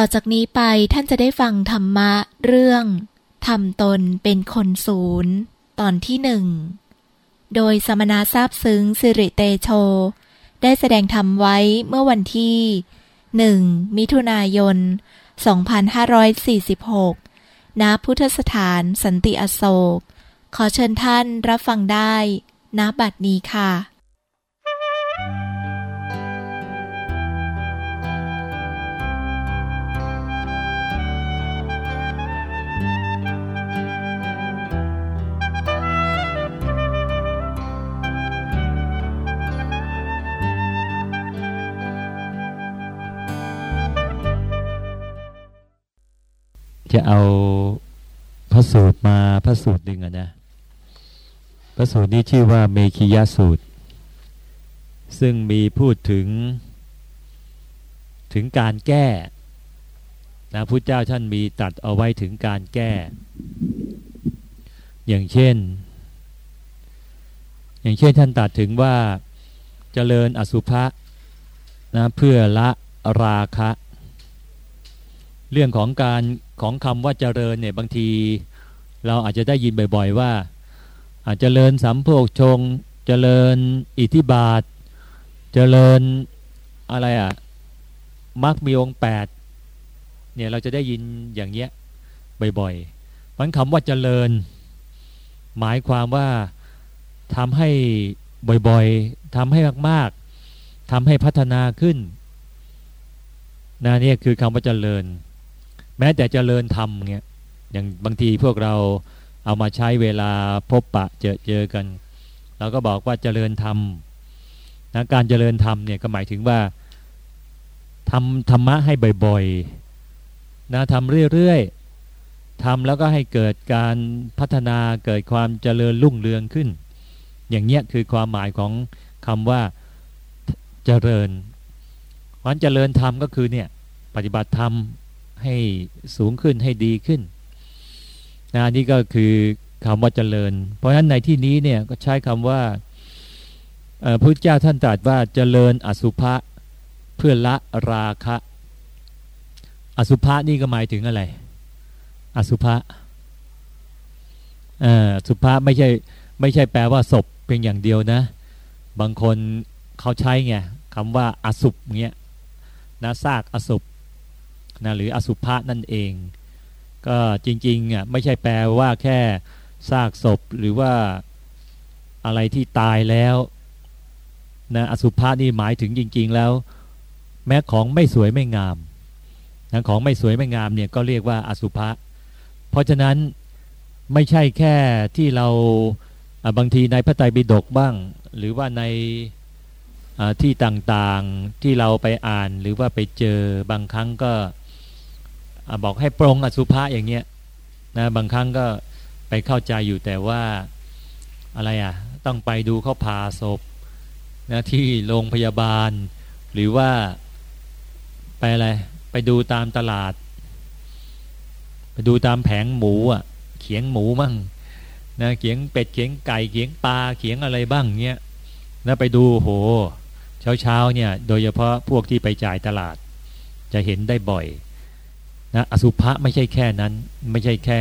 ต่อจากนี้ไปท่านจะได้ฟังธรรมะเรื่องทำตนเป็นคนศูนย์ ตอนที่หนึ่ง โดยสมณะทราบซึ้งสิริเตโช ได้แสดงธรรมไว้เมื่อวันที่หนึ่งมิถุนายน 2546 ณ พุทธสถานสันติอโศก ขอเชิญท่านรับฟังได้ ณบัดนี้ค่ะ จะเอาพระสูตรมาพระสูตรหนึ่งอะนะพระสูตรนี้ชื่อว่าเมขิยาสูตร ซึ่งมีพูดถึงถึงการแก้นะพุทธเจ้าท่านมีตัดเอาไว้ถึงการแก้ อย่างเช่น อย่างเช่นท่านตัดถึงว่าเจริญอสุภะนะเพื่อละราคะ เรื่องของการ ของคำว่าเจริญเนี่ยบางที เราอาจจะได้ยินบ่อยๆ ว่าอาจจะเจริญสัมโพกชง เจริญอิทธิบาท เจริญอะไรอะมักมีองค์แปดเนี่ยเราจะได้ยินอย่างเงี้ยบ่อยๆมันคำว่าเจริญ หมายความว่าทำให้บ่อยๆทำให้มากๆทำให้พัฒนาขึ้นนะเนี่ยคือคำว่าเจริญ แม้แต่เจริญธรรมเงี้ยอย่างบางทีพวกเราเอามาใช้เวลาพบปะเจอเจอกันเราก็บอกว่าเจริญธรรมนะการเจริญธรรมเนี่ยก็หมายถึงว่าทำธรรมะให้บ่อยๆนะทำเรื่อยๆทำแล้วก็ให้เกิดการพัฒนาเกิดความเจริญรุ่งเรืองขึ้น อย่างเงี้ยคือความหมายของคำว่าเจริญวันเจริญธรรมก็คือเนี่ยปฏิบัติธรรม ให้สูงขึ้นให้ดีขึ้นนะนี่ก็คือคำว่าเจริญ เพราะฉะนั้นในที่นี้เนี่ยก็ใช้คำว่าพระพุทธเจ้าท่านตรัสว่าเจริญอสุภะเพื่อละราคะ อสุภะนี่ก็หมายถึงอะไร อสุภะอสุภะไม่ใช่ไม่ใช่แปลว่าศพเพียงอย่างเดียวนะ บางคนเขาใช้ไงคำว่าอสุภเงี้ยนะซากอสุภ นะหรืออสุภะนั่นเอง ก็จริงๆอะไม่ใช่แปลว่าแค่ซากศพหรือว่าอะไรที่ตายแล้วนะอสุภะนี่หมายถึงจริง ๆ แล้ว แม้ของไม่สวยไม่งามนะของไม่สวยไม่งามเนี่ยก็เรียกว่าอสุภะเพราะฉะนั้นไม่ใช่แค่ที่เราบางทีในพระไตรปิฎกบ้าง หรือว่าในที่ต่างๆที่เราไปอ่านหรือว่าไปเจอบางครั้งก็ บอกให้ปรงอสุภะอย่างเงี้ยนะบางครั้งก็ไปเข้าใจอยู่แต่ว่าอะไรอะต้องไปดูเขาผ่าศพนะที่โรงพยาบาล หรือว่าไปอะไร ไปดูตามตลาด ไปดูตามแผงหมูอะเขียงหมูมั่งนะเขียงเป็ดเขียงไก่เขียงปลาเขียงอะไรบ้างเงี้ยนะไปดูโห เช้าเช้าเนี่ย โดยเฉพาะพวกที่ไปจ่ายตลาด จะเห็นได้บ่อย นะอสุภะไม่ใช่แค่นั้น ไม่ใช่แค่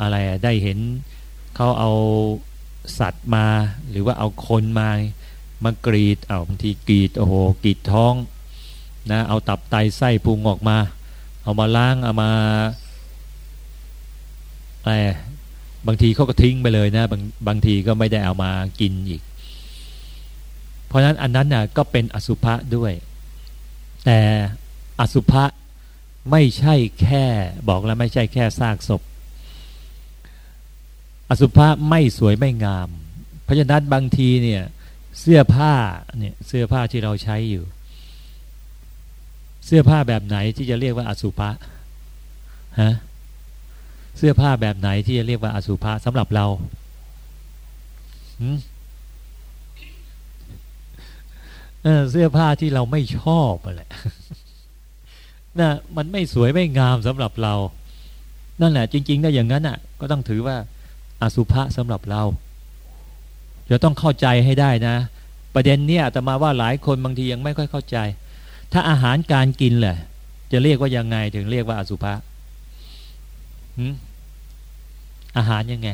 อะไรได้เห็นเขาเอาสัตว์มาหรือว่าเอาคนมามากรีดเอาบางทีกรีดโอ้โหกรีดท้องนะเอาตับไตไส้พุงออกมา เอามาล้างเอามาอะไรบางทีเขาก็ทิ้งไปเลยนะบางบางทีก็ไม่ได้เอามากินอีก เพราะนั้นอันนั้นน่ะก็เป็นอสุภะด้วย แต่อสุภะ ไม่ใช่แค่บอกแล้วไม่ใช่แค่ซากศพ อสุภะไม่สวยไม่งาม เพราะฉะนั้นบางทีเนี่ยเสื้อผ้าเนี่ยเสื้อผ้าที่เราใช้อยู่ เสื้อผ้าแบบไหนที่จะเรียกว่าอสุภะฮะเสื้อผ้าแบบไหนที่จะเรียกว่าอสุภะสำหรับเราเออเสื้อผ้าที่เราไม่ชอบอะไร นะมันไม่สวยไม่งามสำหรับเรา นั่นแหละ จริงๆถ้าอย่างนั้นอะ ก็ต้องถือว่าอสุภะสำหรับเราจะต้องเข้าใจให้ได้นะ ประเด็นเนี้ยแต่มาว่าหลายคนบางทียังไม่ค่อยเข้าใจ ถ้าอาหารการกินแหละจะเรียกว่ายังไงถึงเรียกว่าอสุภะอาหารยังไง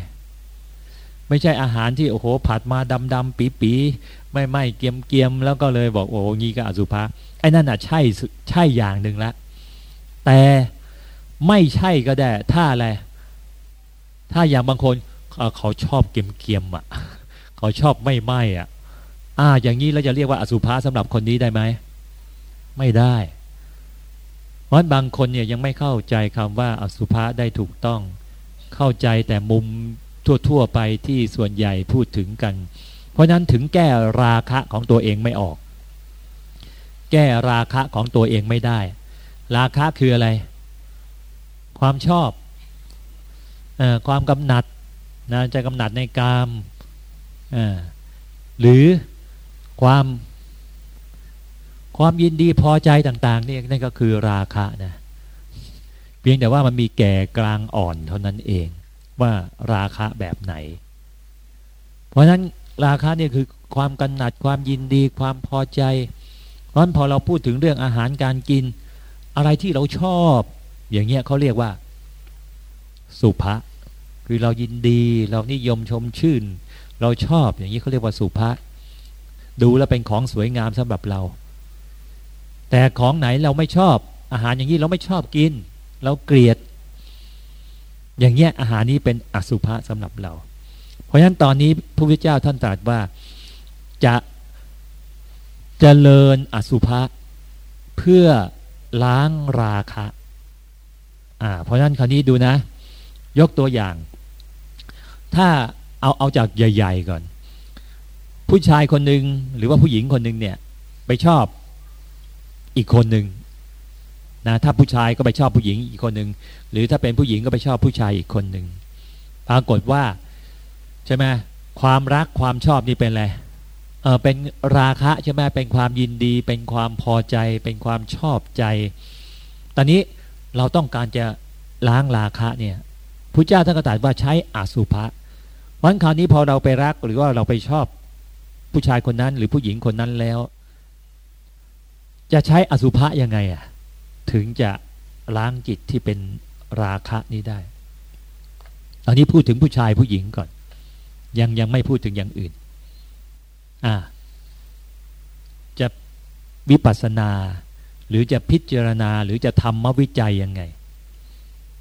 ไม่ใช่อาหารที่โอ้โหผัดมาดำดำปีปีไม่ไม่เกียมเกียมแล้วก็เลยบอกโอ้โหงี้ก็อสุภะไอ้นั่นอะใช่ใช่อย่างหนึ่งละ แต่ไม่ใช่ก็ได้ ถ้าอะไร ถ้าอย่างบางคนเขาชอบเกียมเกียมอะ เขาชอบไม่ไม่อะ อ่า อย่างนี้เราจะเรียกว่าอสุภะสำหรับคนนี้ได้ไหม ไม่ได้ เพราะบางคนเนี่ยยังไม่เข้าใจคำว่าอสุภะได้ถูกต้อง เข้าใจแต่มุมทั่วๆไปที่ส่วนใหญ่พูดถึงกัน เพราะนั้นถึงแก้ราคะของตัวเองไม่ออก แก้ราคะของตัวเองไม่ได้ ราคะคืออะไร ความชอบอความกำหนัดนะจะกำหนัดในกามหรือความความยินดีพอใจต่าง ๆ นี่นั่นก็คือราคะนะเพียงแต่ว่ามันมีแก่กลางอ่อนเท่านั้นเองว่าราคะแบบไหน เพราะนั้นราคะนี่คือความกำหนัดความยินดีความพอใจ เพราะฉะนั้นพอเราพูดถึงเรื่องอาหารการกิน อะไรที่เราชอบ อย่างเงี้ยเขาเรียกว่า สุภะคือเรายินดี เรานิยมชมชื่น เราชอบอย่างนี้เขาเรียกว่าสุภะดูแล้วเป็นของสวยงามสำหรับเรา แต่ของไหนเราไม่ชอบ อาหารอย่างนี้เราไม่ชอบกิน เราเกลียด อย่างเงี้ยอาหารนี้เป็นอสุภะสำหรับเรา เพราะฉะนั้นตอนนี้พระพุทธเจ้าท่านตรัสว่าจะจะเจริญอสุภะเพื่อ ล้างราคะอ่าเพราะฉะนั้นคราวนี้ดูนะ ยกตัวอย่าง ถ้าเอาเอาจากใหญ่ ๆ ก่อน ผู้ชายคนหนึ่งหรือว่าผู้หญิงคนหนึ่งเนี่ย ไปชอบอีกคนหนึ่งนะถ้าผู้ชายก็ไปชอบผู้หญิงอีกคนหนึ่งหรือถ้าเป็นผู้หญิงก็ไปชอบผู้ชายอีกคนหนึ่งปรากฏว่าใช่ไหมความรักความชอบนี่เป็นอะไร เออเป็นราคะใช่ไหมเป็นความยินดี เป็นความพอใจ เป็นความชอบใจ ตอนนี้เราต้องการจะล้างราคะเนี่ยพระเจ้าท่านก็ตรัสว่าใช้อสุภะวันคราวนี้พอเราไปรักหรือว่าเราไปชอบผู้ชายคนนั้นหรือผู้หญิงคนนั้นแล้ว จะใช้อสุภะยังไงอะถึงจะล้างจิตที่เป็นราคะนี้ได้ตอนนี้พูดถึงผู้ชายผู้หญิงก่อน ยังยังไม่พูดถึงอย่างอื่น อ่าจะวิปัสสนา หรือจะพิจารณาหรือจะทำมวิจัยยังไง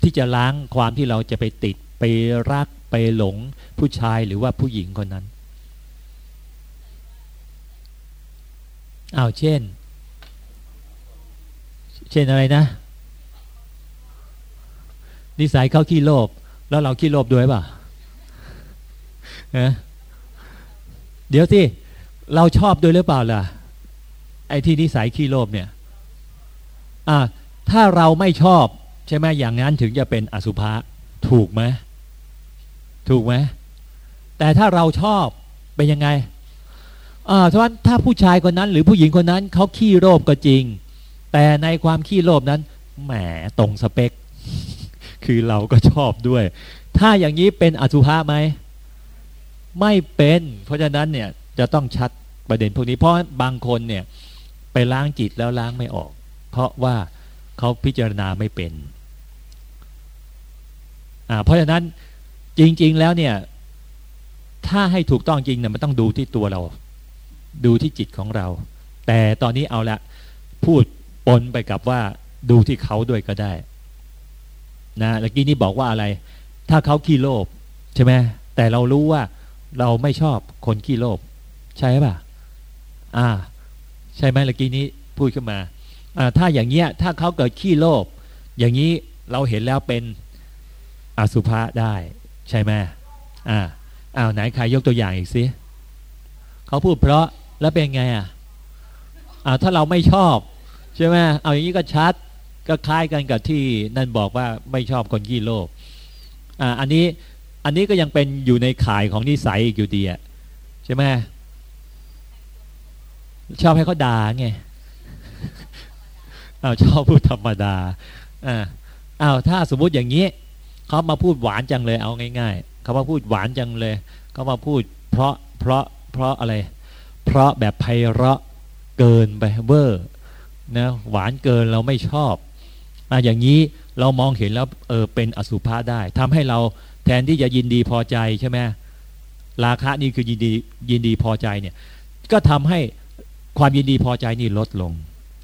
ที่จะล้างความที่เราจะไปติดไปรักไปหลงผู้ชายหรือว่าผู้หญิงคนนั้นอ้าวเช่น เช่นอะไรนะ นิสัยเขาขี้โลภแล้วเราขี้โลภด้วยป่ะเดี๋ยวสิ เราชอบด้วยหรือเปล่าล่ะ ไอ้ที่นิสัยขี้โลภเนี่ยอ่าถ้าเราไม่ชอบใช่ไหมอย่างนั้นถึงจะเป็นอสุภะถูกไหมถูกไหมแต่ถ้าเราชอบเป็นยังไงอ่าเพราะถ้าผู้ชายคนนั้น หรือผู้หญิงคนนั้นเขาขี้โลภก็จริง แต่ในความขี้โลภนั้นแหมตรงสเปค คือเราก็ชอบด้วย ถ้าอย่างนี้เป็นอสุภะไหมไม่เป็น เพราะฉะนั้นเนี่ยจะต้องชัด ประเด็นพวกนี้เพราะบางคนเนี่ยไปล้างจิตแล้วล้างไม่ออก เพราะว่าเขาพิจารณาไม่เป็นอ่าเพราะฉะนั้นจริง ๆ แล้วเนี่ย ถ้าให้ถูกต้องจริงเนี่ยมันต้องดูที่ตัวเรา ดูที่จิตของเรา แต่ตอนนี้เอาละพูดปนไปกับว่าดูที่เขาด้วยก็ได้นะเมื่อกี้นี้บอกว่าอะไร ถ้าเขาขี้โลภใช่ไหมแต่เรารู้ว่าเราไม่ชอบคนขี้โลภใช่ป่ะ อ่า ใช่ไหมเมื่อกี้นี้พูดขึ้นมาอ่าถ้าอย่างเงี้ยถ้าเขาเกิดขี้โลภอย่างนี้เราเห็นแล้วเป็นอสุภะได้ใช่ไหมอ่าอ้าวไหนใครยกตัวอย่างอีกสิเขาพูดเพราะแล้วเป็นไงอะอ่าถ้าเราไม่ชอบใช่ไหมเอาอย่างนี้ก็ชัดก็คล้ายกันกับที่นั่นบอกว่าไม่ชอบคนขี้โลภอ่าอันนี้อันนี้ก็ยังเป็นอยู่ในข่ายของนิสัยอีกอยู่ดีอะใช่ไหม ชอบให้เขาด่าไงอ้าวชอบพูดธรรมดาอ่าอ้าวถ้าสมมุติอย่างนี้เขามาพูดหวานจังเลยเอาง่ายๆเขามาพูดหวานจังเลยเขามาพูด เพราะเพราะเพราะอะไร เพราะแบบไพเราะเกินไปเวอร์นะหวานเกินเราไม่ชอบอ่าอย่างนี้เรามองเห็นแล้วเออเป็นอสุภะได้ทำให้เราแทนที่จะยินดีพอใจใช่ไหมราคะนี่คือยินดียินดีพอใจเนี่ย ก็ทำให้ ความยินดีพอใจนี่ลดลง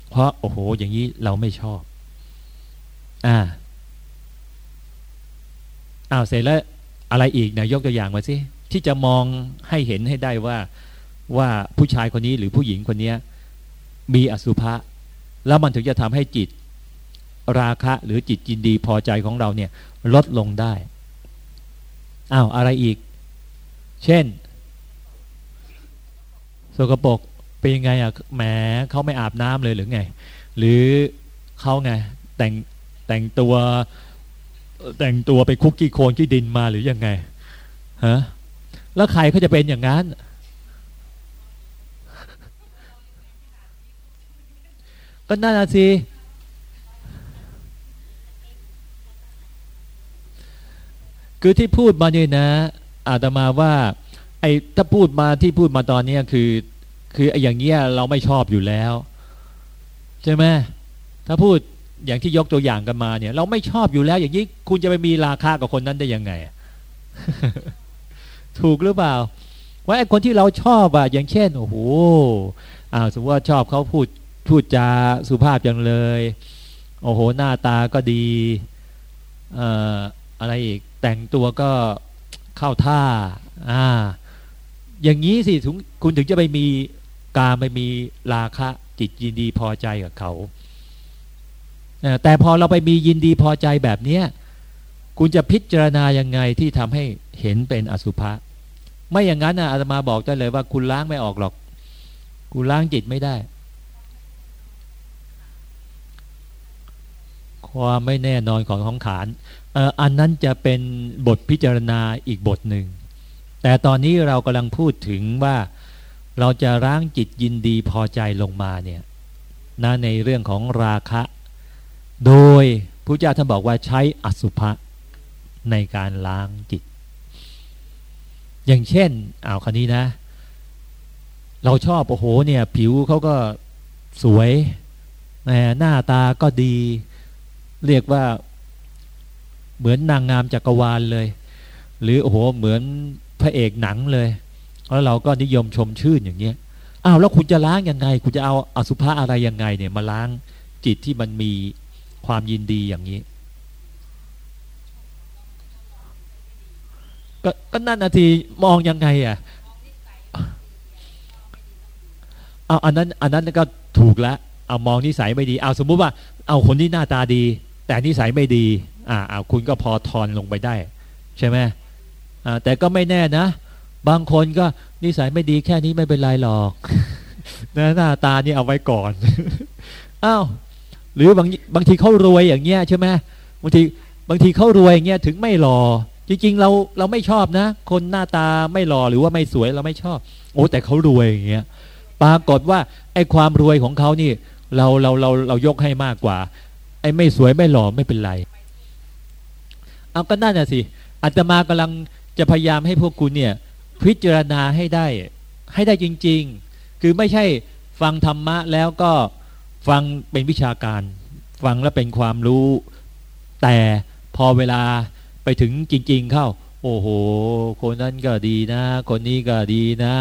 เพราะโอ้โห อย่างนี้เราไม่ชอบ อ่าอ้าวเสร็จแล้วอะไรอีกนะยกตัวอย่างมาสิที่จะมองให้เห็นให้ได้ว่าว่าผู้ชายคนนี้หรือผู้หญิงคนนี้มีอสุภะแล้วมันถึงจะทำให้จิตราคะหรือจิตยินดีพอใจของเราเนี่ย ลดลงได้อ้าวอะไรอีก เช่น สกปรก เป็นยังไงอะแหมเขาไม่อาบน้ำเลยหรือไง หรือเขาไงแต่งแต่งตัวแต่งตัวไปคุกกี้โคนขี้ดินมาหรือยังไงฮะแล้วใครเขาจะเป็นอย่างนั้น ก็น่าสิคือที่พูดมาเนี่ยนะ อาตมาว่า ไอ้ถ้าพูดมาที่พูดมาตอนนี้คือ คือไอ้อย่างเงี้ยเราไม่ชอบอยู่แล้ว ใช่ไหมถ้าพูดอย่างที่ยกตัวอย่างกันมาเนี่ย เราไม่ชอบอยู่แล้ว อย่างนี้คุณจะไปมีราคากับคนนั้นได้ยังไง ถูกหรือเปล่าว่าไอ้คนที่เราชอบอะอย่างเช่นโอ้โหอ่าสมมติว่าชอบเขาพูดพูดจาสุภาพจังเลย โอ้โห หน้าตาก็ดีเอ่ออะไรอีกแต่งตัวก็เข้าท่า อ่า อย่างนี้สิถึงคุณถึงจะไปมี การไปมีราคะจิตยินดีพอใจกับเขา แต่พอเราไปมียินดีพอใจแบบเนี้ยคุณจะพิจารณายังไงที่ทำให้เห็นเป็นอสุภะไม่อย่างนั้นนะอาตมาบอกได้เลยว่าคุณล้างไม่ออกหรอก คุณล้างจิตไม่ได้ ความไม่แน่นอนของของขานอันนั้นจะเป็นบทพิจารณาอีกบทหนึ่ง แต่ตอนนี้เรากำลังพูดถึงว่า เราจะล้างจิตยินดีพอใจลงมาเนี่ยนะในเรื่องของราคะ โดยพระเจ้าท่านบอกว่าใช้อสุภะในการล้างจิต อย่างเช่นเอาคันนี้นะ เราชอบโอ้โหเนี่ยผิวเขาก็สวยหน้าตาก็ดี เรียกว่าเหมือนนางงามจักรวาลเลย หรือโอ้โหเหมือนพระเอกหนังเลย แล้วเราก็นิยมชมชื่นอย่างเงี้ยอ้าวแล้วคุณจะล้างยังไง คุณจะเอาอสุภะอะไรยังไงเนี่ยมาล้างจิตที่มันมีความยินดีอย่างนี้ ก็ก็นั่นนาทีมองยังไงอะเอาอันนั้นอันนั้นก็ถูกแล้วเอามองนิสัยไม่ดี เอาสมมุติว่า เอาคนที่หน้าตาดี แต่นิสัยไม่ดีอ่าเอาคุณก็พอทอนลงไปได้ ใช่ไหมอ่าแต่ก็ไม่แน่นะ บางคนก็นิสัยไม่ดีแค่นี้ไม่เป็นไรหรอกหน้าตานี่เอาไว้ก่อนอ้าวหรือบางบางทีเขารวยอย่างเงี้ยใช่ไหมบางทีบางทีเขารวยอย่างเงี้ยถึงไม่หล่อจริงๆเราเราไม่ชอบนะ คนหน้าตาไม่หล่อหรือว่าไม่สวยเราไม่ชอบ โอ้แต่เขารวยอย่างเงี้ยปรากฏว่าไอ้ความรวยของเขานี่ เราเราเราเรายกให้มากกว่า ไอ้ไม่สวยไม่หล่อไม่เป็นไร เอาก็นั่นน่ะสิอาตมากำลังจะพยายามให้พวกคุณเนี่ย พิจารณาให้ได้ ให้ได้จริง ๆ คือไม่ใช่ฟังธรรมะแล้วก็ฟังเป็นวิชาการ ฟังแล้วเป็นความรู้ แต่พอเวลาไปถึงจริง ๆ เข้า โอ้โห คนนั้นก็ดีนะ คนนี้ก็ดีนะ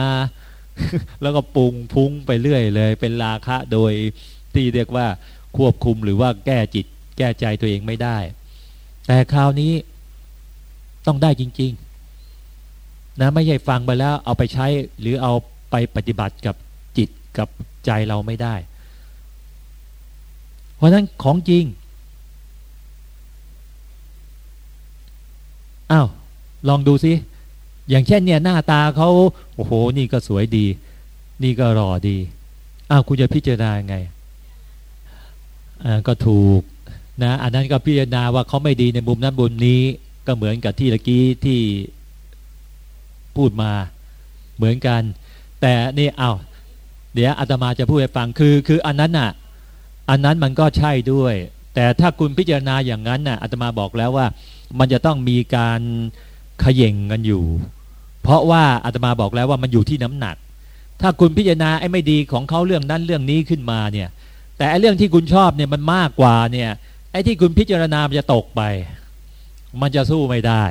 แล้วก็ปรุงพุ่งไปเรื่อยเลย เป็นราคะโดยที่เรียกว่าควบคุมหรือว่าแก้จิต แก้ใจตัวเองไม่ได้ แต่คราวนี้ต้องได้จริง ๆ นะไม่ใช่ฟังไปแล้วเอาไปใช้หรือเอาไปปฏิบัติกับจิตกับใจเราไม่ได้ เพราะนั้นของจริงอ้าวลองดูสิอย่างเช่นเนี่ยหน้าตาเขาโอ้โห นี่ก็สวยดี นี่ก็รอดีอ้าวคุณจะพิจารณาไงอ่าก็ถูกนะอันนั้นก็พิจารณาว่าเขาไม่ดีในมุมนั้นมุมนี้ก็เหมือนกับที่ตะกี้ที่ พูดมาเหมือนกัน แต่นี่เอ้าเดี๋ยวอาตมาจะพูดให้ฟังคือ คืออันนั้นน่ะ อันนั้นมันก็ใช่ด้วย แต่ถ้าคุณพิจารณาอย่างนั้นน่ะอาตมาบอกแล้วว่า มันจะต้องมีการขย่งกันอยู่ เพราะว่าอาตมาบอกแล้วว่ามันอยู่ที่น้ำหนัก ถ้าคุณพิจารณาไอ้ไม่ดีของเขาเรื่องนั้นเรื่องนี้ขึ้นมาเนี่ย แต่ไอ้เรื่องที่คุณชอบเนี่ยมันมากกว่าเนี่ยไอ้ที่คุณพิจารณามันจะตกไป มันจะสู้ไม่ได้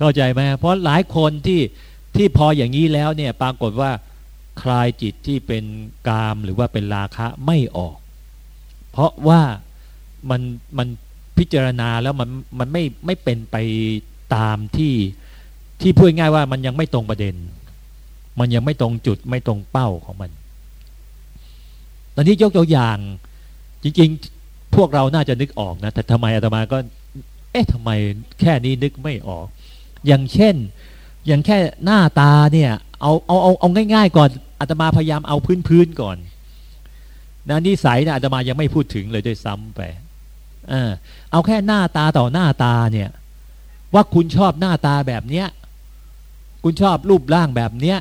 เข้าใจไหมเพราะหลายคนที่ที่พออย่างนี้แล้วเนี่ยปรากฏว่าคลายจิตที่เป็นกามหรือว่าเป็นราคะไม่ออก เพราะว่ามันมันพิจารณาแล้วมันมันไม่ไม่เป็นไปตามที่ที่พูดง่ายว่ามันยังไม่ตรงประเด็น มันยังไม่ตรงจุดไม่ตรงเป้าของมัน ตอนนี้ยกตัวอย่างจริงๆ พวกเราน่าจะนึกออกนะแต่ทำไมอาตมาก็ เอ๊ะทำไมแค่นี้นึกไม่ออก อย่างเช่น อย่างแค่หน้าตาเนี่ยเอาเอาเอาเอาง่าย ๆ ก่อนอาตมาพยายามเอาพื้นพื้นก่อนนะนิสัยนะอาตมายังไม่พูดถึงเลยด้วยซ้ำไปเออเอาแค่หน้าตาต่อหน้าตาเนี่ย ว่าคุณชอบหน้าตาแบบเนี้ยคุณชอบรูปร่างแบบเนี้ย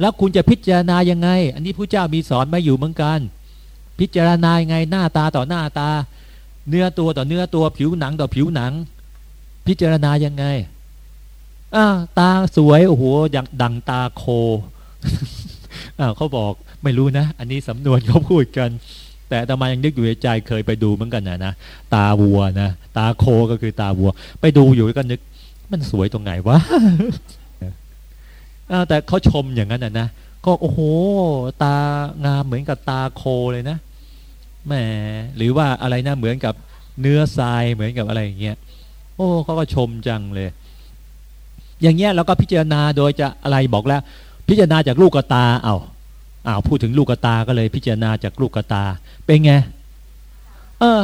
แล้วคุณจะพิจารณายังไง อันนี้พระเจ้ามีสอนมาอยู่เหมือนกัน พิจารณายังไงหน้าตาต่อหน้าตา เนื้อตัวต่อเนื้อตัวผิวหนังต่อผิวหนัง พิจารณายังไง อตาสวยโอ้โหอย่างดังตาโคเขาบอกไม่รู้นะ อันนี้สำนวนเขาพูดกัน แต่ตมายังนึกอยู่ในใจเคยไปดูเหมือนกันนะนะตาวัวนะตาโคก็คือตาวัว ไปดูอยู่ก็นึก มันสวยตรงไหนวะแต่เขาชมอย่างนั้นนะนะก็โอ้โห ตางามเหมือนกับตาโคเลยนะแหมหรือว่าอะไรนะเหมือนกับเนื้อทรายเหมือนกับอะไรอย่างเงี้ยโอ้เขาก็ชมจังเลย อย่างเงี้ยเราก็พิจารณาโดยจะอะไรบอกแล้ว พิจารณาจากลูกตาเอาอ้าวพูดถึงลูกตาก็เลยพิจารณาจากลูกตา เป็นไงเออ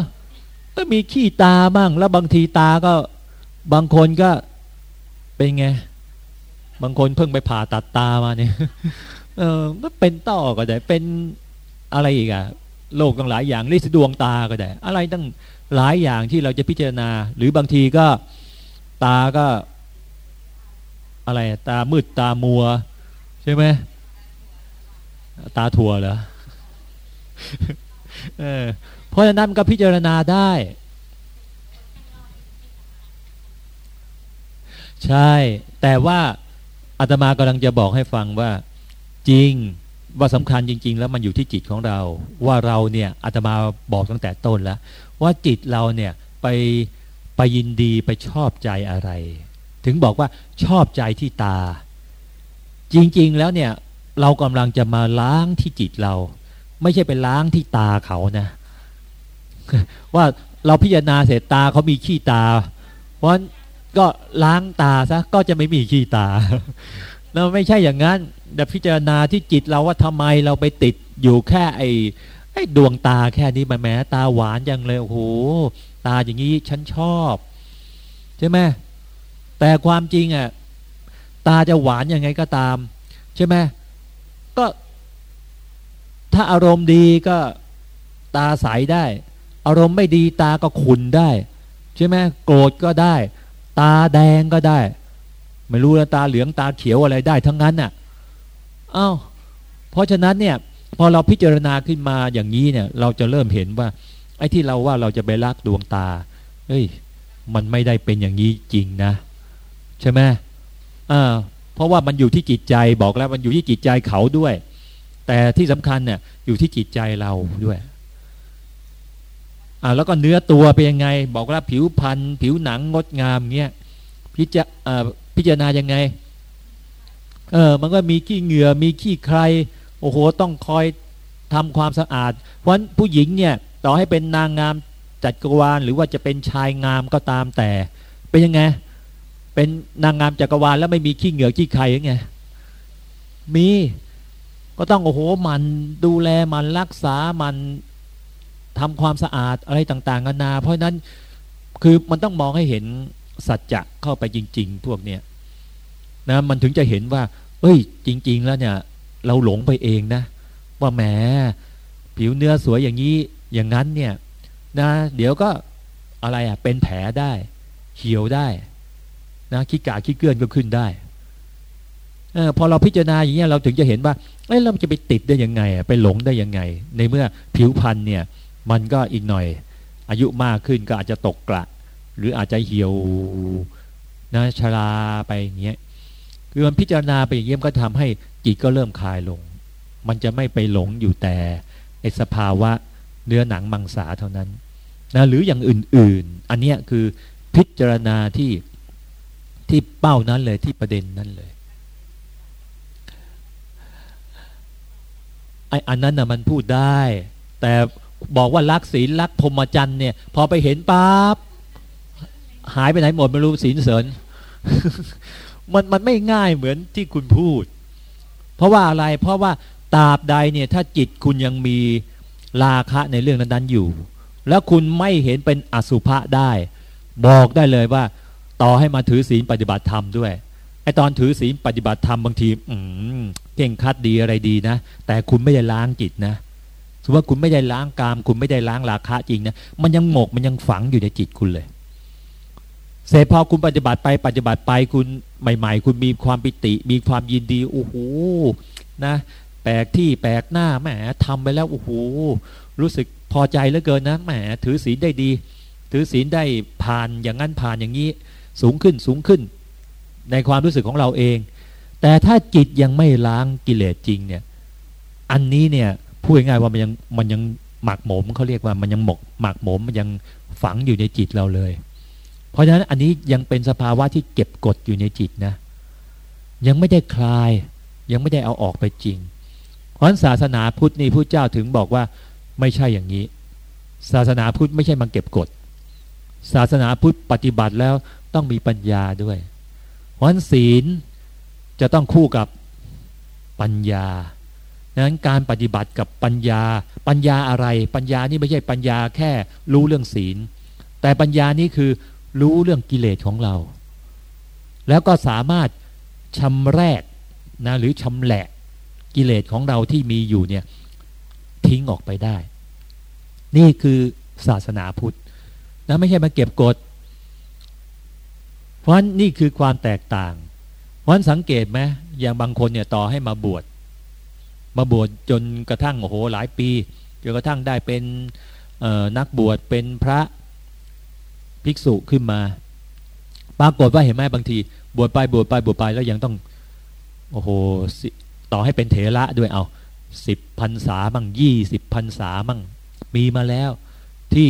ก็มีขี้ตาบ้างแล้วบางทีตาก็บางคนก็เป็นไงบางคนเพิ่งไปผ่าตัดตามาเนี่ยเออก็เป็นต้อก็ได้เป็นอะไรอีกอะโรคต่างหลายอย่างลิสดวงตาก็ได้ อะไรตั้งหลายอย่างที่เราจะพิจารณา หรือบางทีก็ตาก็ อะไรตามืดตามัว ใช่ไหมตาถั่วเหรอเออเพราะฉะนั้นก็พิจารณาได้ ใช่ แต่ว่าอาตมากำลังจะบอกให้ฟังว่าจริงว่าสำคัญจริง ๆ แล้วมันอยู่ที่จิตของเรา ว่าเราเนี่ยอาตมาบอกตั้งแต่ต้นแล้ว ว่าจิตเราเนี่ยไปไปยินดีไปชอบใจอะไร ถึงบอกว่าชอบใจที่ตา จริงๆแล้วเนี่ย เรากำลังจะมาล้างที่จิตเรา ไม่ใช่ไปล้างที่ตาเขานะ ว่าเราพิจารณาเสร็จตาเขามีขี้ตา เพราะก็ล้างตาซะก็จะไม่มีขี้ตาแล้วไม่ใช่อย่างนั้นแต่พิจารณาที่จิตเราว่าทำไมเราไปติดอยู่แค่ไอ้ไอ้ดวงตาแค่นี้มาแม้ตาหวานยังเลยโอ้โหตาอย่างนี้ฉันชอบ ใช่ไหม แต่ความจริงอะตาจะหวานยังไงก็ตาม ใช่ไหมก็ถ้าอารมณ์ดีก็ตาใสได้ อารมณ์ไม่ดีตาก็ขุนได้ ใช่ไหมโกรธก็ได้ ตาแดงก็ได้ ไม่รู้ตาเหลืองตาเขียวอะไรได้ทั้งนั้นน่ะอ้าวเพราะฉะนั้นเนี่ยพอเราพิจารณาขึ้นมาอย่างนี้เนี่ย เราจะเริ่มเห็นว่า ไอ้ที่เราว่าเราจะไปรักดวงตาเฮ้ย มันไม่ได้เป็นอย่างนี้จริงนะ ใช่ไหมอ่าเพราะว่ามันอยู่ที่จิตใจบอกแล้วมันอยู่ที่จิตใจเขาด้วย แต่ที่สำคัญเนี่ยอยู่ที่จิตใจเราด้วยอ่าแล้วก็เนื้อตัวเป็นยังไง บอกว่าผิวพรรณผิวหนังงดงามเงี้ยพิจาพิจารณายังไงเออมันก็มีขี้เหงื่อมีขี้ใคร โอ้โหต้องคอยทำความสะอาด เพราะผู้หญิงเนี่ยต่อให้เป็นนางงามจัดกรวาลหรือว่าจะเป็นชายงามก็ตามแต่ เป็นยังไง เป็นนางงามจักรวาลแล้วไม่มีขี้เหงื่อขี้ใครยังไงมีก็ต้องโอ้โหมันดูแลมันรักษามันทำความสะอาดอะไรต่างๆนานา เพราะนั้นคือมันต้องมองให้เห็นสัจจะเข้าไปจริง ๆ พวกเนี้ยนะมันถึงจะเห็นว่า เอ้ย จริง ๆ แล้วเนี่ย เราหลงไปเองนะ ว่าแหมผิวเนื้อสวยอย่างนี้อย่างนั้นเนี่ยนะ เดี๋ยวก็อะไรอะเป็นแผลได้เขียวได้ นะขี้กาขี้เกลื่อนก็ขึ้นได้อพอเราพิจารณาอย่างเงี้ยเราถึงจะเห็นว่าเอ้เราจะไปติดได้ยังไงไปหลงได้ยังไง ในเมื่อผิวพรรณเนี่ยมันก็อีกหน่อย อายุมากขึ้นก็อาจจะตกกระ หรืออาจจะเหี่ยวนะชราไปอย่างเงี้ยคือมันพิจารณาไปอย่างเงี้ยก็ทำให้จิตก็เริ่มคลายลง มันจะไม่ไปหลงอยู่แต่ไอสภาวะเนื้อหนังมังสาเท่านั้นนะหรืออย่างอื่น ๆ อันเนี้ยคือพิจารณาที่ ที่เป้านั้นเลยที่ประเด็นนั้นเลยไอ้อันนั้นน่ะมันพูดได้ แต่บอกว่ารักศีลรักพรหมจรรย์เนี่ย พอไปเห็นปั๊บหายไปไหนหมดไม่รู้ศีลเสริญมันมันไม่ง่ายเหมือนที่คุณพูด เพราะว่าอะไรเพราะว่าตราบใดเนี่ยถ้าจิตคุณยังมีราคะในเรื่องนั้นๆอยู่ แล้วคุณไม่เห็นเป็นอสุภะได้ บอกได้เลยว่า ต่อให้มาถือศีลปฏิบัติธรรมด้วยไอตอนถือศีลปฏิบัติธรรมบางทีอืมเก่งคัดดีอะไรดีนะ แต่คุณไม่ได้ล้างจิตนะสมมติว่าคุณไม่ได้ล้างกาม คุณไม่ได้ล้างราคะจริงนะมันยังหมกมันยังฝังอยู่ในจิตคุณเลย เสร็จพอคุณปฏิบัติไปปฏิบัติไปคุณใหม่ ๆ คุณมีความปิติ มีความยินดีโอ้โหนะ แปลกที่แปลกหน้าแหมทำไปแล้วโอ้โหรู้สึกพอใจเหลือเกินนะแหมถือศีลได้ดี ถือศีลได้ผ่านอย่างนั้นผ่านอย่างนี้ สูงขึ้นสูงขึ้น ในความรู้สึกของเราเอง แต่ถ้าจิตยังไม่ล้างกิเลสจริงเนี่ย อันนี้เนี่ยพูดง่ายว่ามันยังมันยังหมักหมมเขาเรียกว่ามันยังหมกหมักหมมมันยังฝังอยู่ในจิตเราเลย เพราะฉะนั้นอันนี้ยังเป็นสภาวะที่เก็บกดอยู่ในจิตนะ ยังไม่ได้คลาย ยังไม่ได้เอาออกไปจริง เพราะศาสนาพุทธนี่พระเจ้าถึงบอกว่าไม่ใช่อย่างนี้ ศาสนาพุทธไม่ใช่มาเก็บกด ศาสนาพุทธปฏิบัติแล้ว ต้องมีปัญญาด้วยเพราะศีลจะต้องคู่กับปัญญาดังนั้นการปฏิบัติกับปัญญา ปัญญาอะไร ปัญญานี่ไม่ใช่ปัญญาแค่รู้เรื่องศีล แต่ปัญญานี้คือรู้เรื่องกิเลสของเรา แล้วก็สามารถชำแรกนะหรือชำแหละกิเลสของเราที่มีอยู่เนี่ยทิ้งออกไปได้ นี่คือศาสนาพุทธนะไม่ใช่มาเก็บกด เพราะนี่คือความแตกต่าง เพราะสังเกตไหมอย่างบางคนเนี่ยต่อให้มาบวชมาบวชจนกระทั่งโอ้โหหลายปีจนกระทั่งได้เป็นนักบวชเป็นพระภิกษุขึ้นมา ปรากฏว่าเห็นไหมบางที บวชไปบวชไปบวชไปแล้วยังต้องโอ้โหต่อให้เป็นเถระด้วยเอาสิบพันษามั่งยี่สิบพันษามั่งมีมาแล้วที่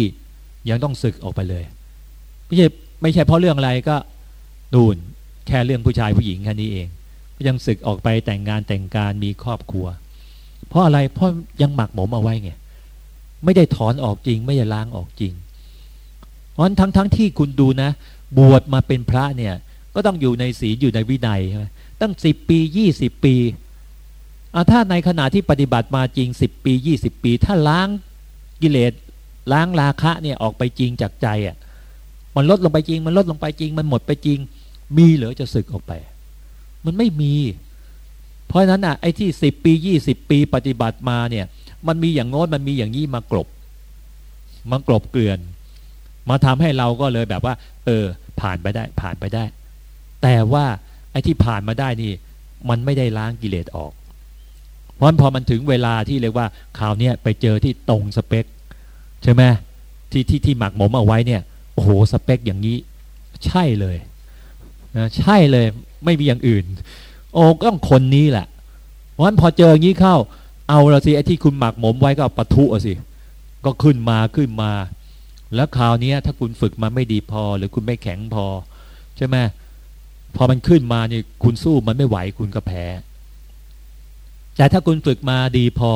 ยังต้องศึกออกไปเลย ไม่ใช่ไม่ใช่เพราะเรื่องอะไรก็ นู่นแค่เรื่องผู้ชายผู้หญิงแค่นี้เอง ก็ยังศึกออกไปแต่งงานแต่งการมีครอบครัว เพราะอะไรเพราะยังหมักหมมเอาไว้ไงไม่ได้ถอนออกจริง ไม่ได้ล้างออกจริงเพราะทั้งทั้งที่คุณดูนะ บวชมาเป็นพระเนี่ย ก็ต้องอยู่ในศีลอยู่ในวินัยใช่ไหมตั้งสิบปียี่สิบปีถ้าในขณะที่ปฏิบัติมาจริงสิบปียี่สิบปี ถ้าล้างกิเลสล้างราคะเนี่ยออกไปจริงจากใจอะมันลดลงไปจริง มันลดลงไปจริง มันหมดไปจริง มีเหรือจะสึกออกไป มันไม่มี เพราะฉะนั้นอะไอ้ที่สิบปียี่สิบปีปฏิบัติมาเนี่ย มันมีอย่างโน้นมันมีอย่างนี้มากลบมากลบเกลื่อน มาทำให้เราก็เลยแบบว่า เออ ผ่านไปได้ ผ่านไปได้ แต่ว่าไอ้ที่ผ่านมาได้นี่ มันไม่ได้ล้างกิเลสออก เพราะพอมันถึงเวลาที่เรียกว่าข่าวเนี้ยไปเจอที่ตรงสเปคใช่ไหมที่ที่ที่หมักหมมเอาไว้เนี่ยโอ้โหสเปคอย่างนี้ ใช่เลย ใช่เลยไม่มีอย่างอื่น โอ้ก็ต้องคนนี้แหละ เพราะฉะนั้นพอเจออย่างนี้เข้า เอาละสิไอ้ที่คุณหมักหมมไว้ก็ปะทุเอาสิ ก็ขึ้นมาขึ้นมา แล้วคราวนี้ถ้าคุณฝึกมาไม่ดีพอ หรือคุณไม่แข็งพอ ใช่ไหมพอมันขึ้นมาเนี่ยคุณสู้มันไม่ไหวคุณก็แพ้ แต่ถ้าคุณฝึกมาดีพอ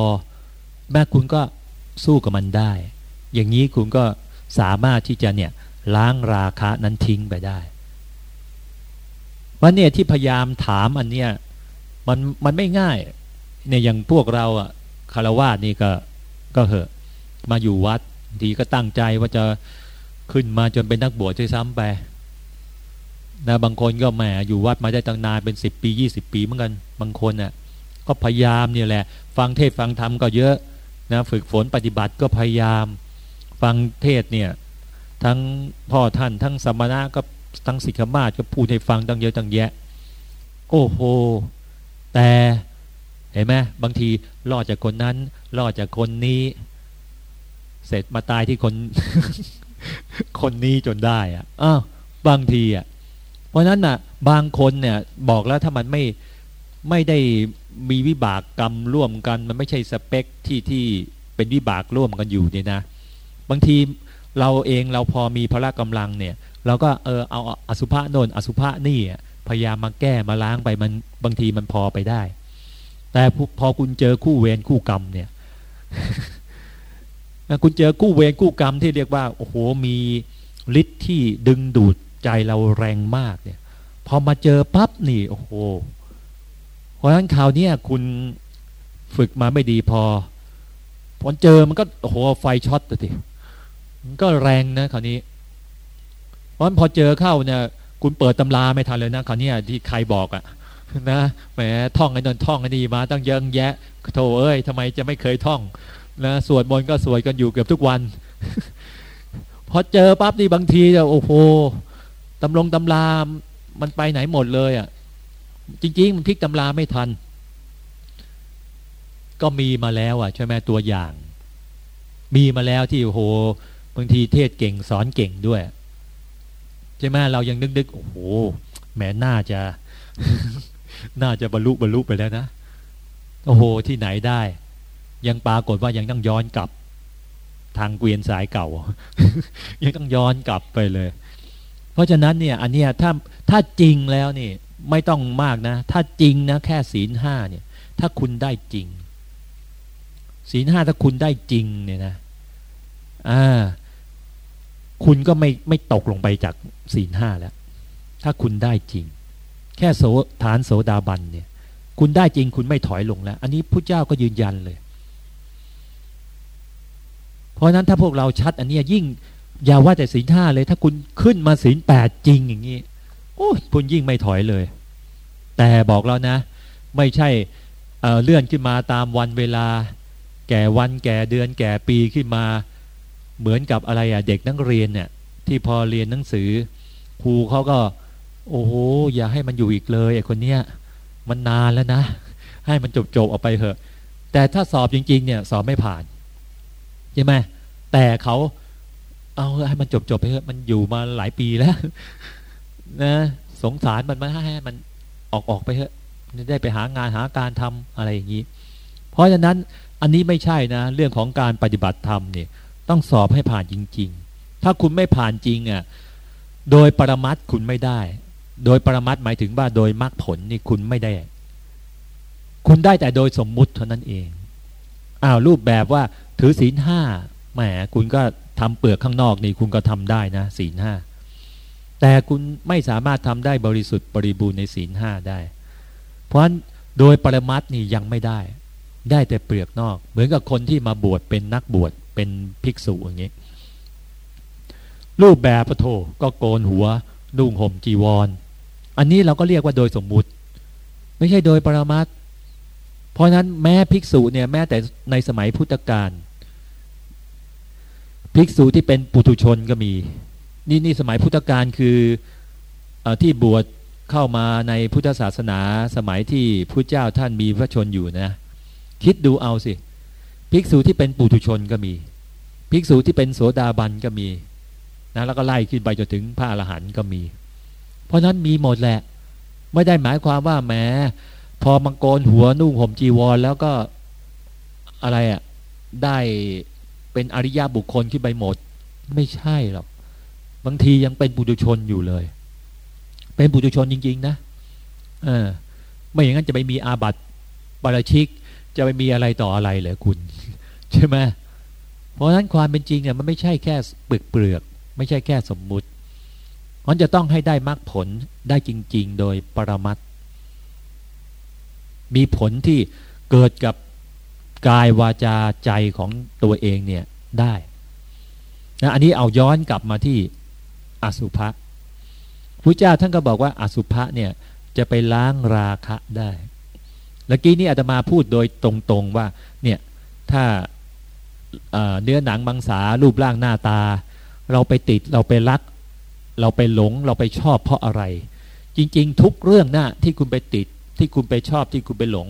แม่คุณก็สู้กับมันได้ อย่างนี้คุณก็สามารถที่จะเนี่ยล้างราคะนั้นทิ้งไปได้ วันเนี่ยที่พยายามถามอันเนี้ยมันมันไม่ง่ายเนี่ยอย่างพวกเราอะคารวะนี่ก็ก็เหอะมาอยู่วัดดีก็ตั้งใจว่าจะขึ้นมาจนเป็นนักบวชด้วยซ้ำไปนะบางคนก็แหมอยู่วัดมาได้ตั้งนานเป็นสิบปียี่สิบปีเหมือนกันบางคนน่ะก็พยายามเนี่ยแหละ ฟังเทศฟังธรรมก็เยอะนะฝึกฝนปฏิบัติก็พยายาม ฟังเทศเนี่ยทั้งพ่อท่านทั้งสมณะก็ ทั้งสิกขามาก็พูดให้ฟังตั้งเยอะตั้งแยะ โอ้โห แต่เห็นไหมบางทีรอดจากคนนั้นรอดจากคนนี้ เสร็จมาตายที่คน คนนี้จนได้อะอ้าวบางทีอะเพราะนั้นน่ะ บางคนเนี่ย บอกแล้วถ้ามันไม่ไม่ได้มีวิบากกรรมร่วมกัน มันไม่ใช่สเปคที่ที่เป็นวิบากร่วมกันอยู่เนี่ยนะ บางที เราเองเราพอมีพละกำลังเนี่ย เราก็เออเอาอสุภะโนนอสุภะนี่พยายามมาแก้มาล้างไปมันบางทีมันพอไปได้ แต่พอคุณเจอคู่เวรคู่กรรมเนี่ยคุณเจอคู่เวรคู่กรรมที่เรียกว่าโอ้โหมีฤทธิ์ที่ดึงดูดใจเราแรงมากเนี่ย พอมาเจอปั๊บนี่โอ้โห เพราะฉะนั้นคราวนี้คุณฝึกมาไม่ดีพอพอเจอมันก็โอ้โหไฟช็อตตัวทีมัน ก็แรงนะคราวนี้ เพราะพอเจอเข้าเนี่ยคุณเปิดตำราไม่ทันเลยนะคราวนี้ที่ใครบอกอะนะแหมท่องไอ้นนท่องไอ้นี่มาตั้งเยอะแยะโธ่เอ้ยทำไมจะไม่เคยท่องนะสวดมนต์ก็สวดกันอยู่เกือบทุกวันพอเจอปั๊บนี่บางทีจะโอ้โหตำลงตำรามันไปไหนหมดเลยอะ่ะ จริง ๆ มันพลิกตำราไม่ทัน ก็มีมาแล้วอะใช่ไหมตัวอย่าง มีมาแล้วที่โอ้โหางทีเทศเก่งสอนเก่งด้วยใช่ไหมเรายังนึกๆโอ้โหแหมน่าจะ น่าจะบรรลุบรรลุไปแล้วนะโอ้โหที่ไหนได้ ยังปรากฏว่ายังต้องย้อนกลับ ทางเกวียนสายเก่า ยังต้องย้อนกลับไปเลย เพราะฉะนั้นเนี่ย อันเนี้ยถ้าถ้าจริงแล้วนี่ไม่ต้องมากนะ ถ้าจริงนะ แค่ศีลห้าเนี่ย ถ้าคุณได้จริง ศีลห้าถ้าคุณได้จริงเนี่ยนะอ่า คุณก็ไม่ไม่ตกลงไปจากศีลห้าแล้ว ถ้าคุณได้จริง แค่โสฐานโสดาบันเนี่ย คุณได้จริงคุณไม่ถอยลงแล้ว อันนี้พระเจ้าก็ยืนยันเลย เพราะนั้นถ้าพวกเราชัด อันนี้ยิ่งอย่าว่าแต่ศีลห้าเลย ถ้าคุณขึ้นมาศีลแปดจริงอย่างนี้โอ้คุณยิ่งไม่ถอยเลย แต่บอกแล้วนะ ไม่ใช่เเลื่อนขึ้นมาตามวันเวลา แก่วันแก่เดือน แก่ปีขึ้นมา เหมือนกับอะไรอะเด็กนักเรียนเนี่ยที่พอเรียนหนังสือ ครูเขาก็ โอ้โหอย่าให้มันอยู่อีกเลยไอ้คนเนี้ยมันนานแล้วนะ ให้มันจบจบออกไปเถอะ แต่ถ้าสอบจริง ๆ เนี่ย สอบไม่ผ่านใช่ไหมแต่เขาเอาให้มันจบจบไปเถอะมันอยู่มาหลายปีแล้ว นะสงสารมันมาให้มันออกออกไปเถอะได้ไปหางานหาการทำอะไรอย่างนี้ เพราะฉะนั้นอันนี้ไม่ใช่นะ เรื่องของการปฏิบัติธรรมเนี่ย ต้องสอบให้ผ่านจริง ๆ ถ้าคุณไม่ผ่านจริงอะโดยปรมัตคุณไม่ได้ โดยปรมัตหมายถึงว่าโดยมรรคผลนี่คุณไม่ได้ คุณได้แต่โดยสมมุติเท่านั้นเองอ้าวรูปแบบว่าถือศีลห้าแหมคุณก็ทำเปลือกข้างนอกนี่คุณก็ทำได้นะศีลห้าแต่คุณไม่สามารถทำได้บริสุทธิ์บริบูรณ์ในศีลห้าได้ เพราะฉะนั้นโดยปรมัตนี่ยังไม่ได้ ได้แต่เปลือกนอก เหมือนกับคนที่มาบวชเป็นนักบวช เป็นภิกษุอย่างนี้ รูปแบบพระโทก็โกนหัวนุ่งห่มจีวรอันนี้เราก็เรียกว่าโดยสมมุติ ไม่ใช่โดยปรมัตเพราะนั้นแม้ภิกษุเนี่ยแม้แต่ในสมัยพุทธกาลภิกษุที่เป็นปุถุชนก็มี นี่นี่สมัยพุทธกาลคืออที่บวชเข้ามาในพุทธศาสนาสมัยที่พระเจ้าท่านมีพระชนอยู่นะ คิดดูเอาสิ ภิกษุที่เป็นปุถุชนก็มี ภิกษุที่เป็นโสดาบันก็มีนะแล้วก็ไล่ขึ้นไปจนถึงพระอรหันต์ก็มี เพราะนั้นมีหมดแหละ ไม่ได้หมายความว่าแม้พอมังกรหัวนุ่งห่มจีวร แล้วก็อะไรอะ่ะได้เป็นอริยบุคคลขึ้นไปหมด ไม่ใช่หรอกบางทียังเป็นปุถุชนอยู่เลย เป็นปุถุชนจริง ๆ นะเออไม่อย่างนั้นจะไปมีอาบัติปาราชิก จะไปมีอะไรต่ออะไรเหรอคุณ ใช่ไหมเพราะฉะนั้นความเป็นจริงเนี่ยมันไม่ใช่แค่เปลือกเปลือก ไม่ใช่แค่สมมุติมันจะต้องให้ได้มรรคผลได้จริง ๆ โดยปรมัตมีผลที่เกิดกับกายวาจาใจของตัวเองเนี่ยได้นะอันนี้เอาย้อนกลับมาที่อสุภะพระเจ้าท่านก็บอกว่าอสุภะเนี่ยจะไปล้างราคะได้ เมื่อกี้นี้อาตมาพูดโดยตรงๆว่าเนี่ยถ้าเนื้อหนังบางสารูปร่างหน้าตา เราไปติดเราไปรัก เราไปหลงเราไปชอบเพราะอะไร จริง ๆ ทุกเรื่องหน้าที่คุณไปติดที่คุณไปชอบที่คุณไปหลง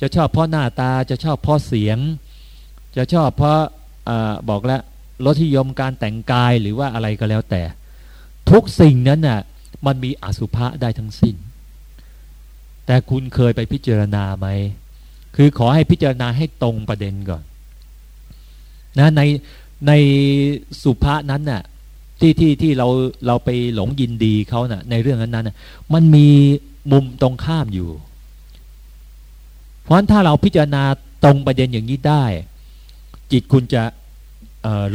จะชอบเพราะหน้าตาจะชอบเพราะเสียง จะชอบเพราะอบอกแล้วรสนิยมการแต่งกายหรือว่าอะไรก็แล้วแต่ ทุกสิ่งนั้นน่ะมันมีอสุภะได้ทั้งสิ้น แต่คุณเคยไปพิจารณาไหม คือขอให้พิจารณาให้ตรงประเด็นก่อนนะในในสุภาษนั้นน่ะที่ที่ที่เราเราไปหลงยินดีเขาน่ะในเรื่องนั้นน่ะมันมีมุมตรงข้ามอยู่ เพราะฉะนั้นถ้าเราพิจารณาตรงประเด็นอย่างนี้ได้ จิตคุณจะ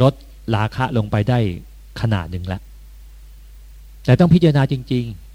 ลดราคะลงไปได้ขนาดหนึ่งล้วแต่ต้องพิจารณาจริง ๆ